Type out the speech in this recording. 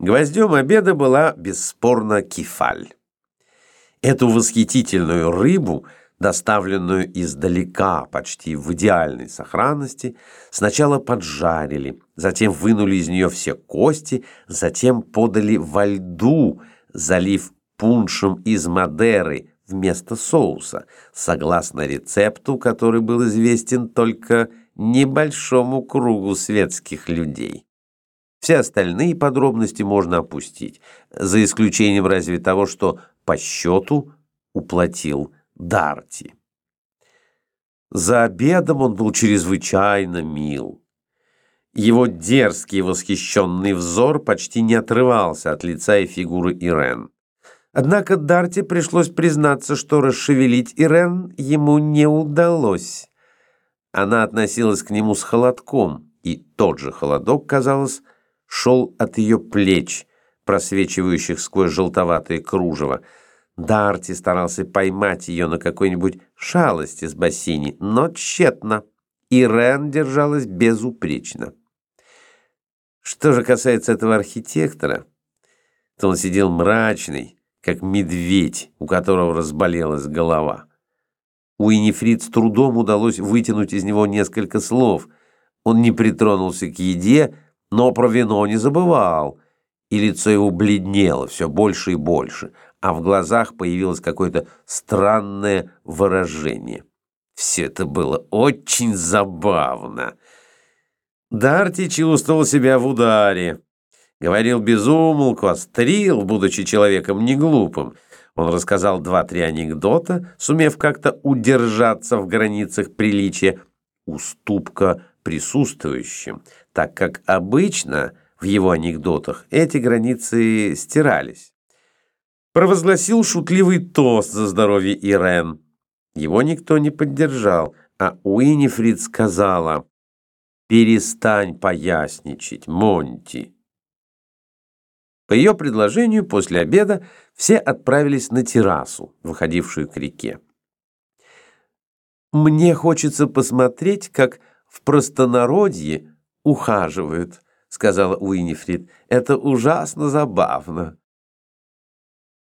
Гвоздем обеда была, бесспорно, кефаль. Эту восхитительную рыбу, доставленную издалека, почти в идеальной сохранности, сначала поджарили, затем вынули из нее все кости, затем подали во льду, залив пуншем из Мадеры вместо соуса, согласно рецепту, который был известен только небольшому кругу светских людей. Все остальные подробности можно опустить, за исключением разве того, что по счету уплатил Дарти. За обедом он был чрезвычайно мил. Его дерзкий восхищенный взор почти не отрывался от лица и фигуры Ирен. Однако Дарти пришлось признаться, что расшевелить Ирен ему не удалось. Она относилась к нему с холодком, и тот же холодок, казалось, шел от ее плеч, просвечивающих сквозь желтоватое кружево. Дарти старался поймать ее на какой-нибудь шалости с бассейни, но тщетно. Ирен держалась безупречно. Что же касается этого архитектора, то он сидел мрачный, как медведь, у которого разболелась голова. У Инифрид с трудом удалось вытянуть из него несколько слов. Он не притронулся к еде, но про вино не забывал, и лицо его бледнело все больше и больше, а в глазах появилось какое-то странное выражение. Все это было очень забавно. Дарти чувствовал себя в ударе. Говорил безумолку, острил, будучи человеком неглупым. Он рассказал два-три анекдота, сумев как-то удержаться в границах приличия. Уступка присутствующим, так как обычно в его анекдотах эти границы стирались. Провозгласил шутливый тост за здоровье Ирен. Его никто не поддержал, а Уинифрид сказала «Перестань поясничать, Монти». По ее предложению после обеда все отправились на террасу, выходившую к реке. «Мне хочется посмотреть, как в простонародье ухаживают», — сказала Уинифрид. «Это ужасно забавно».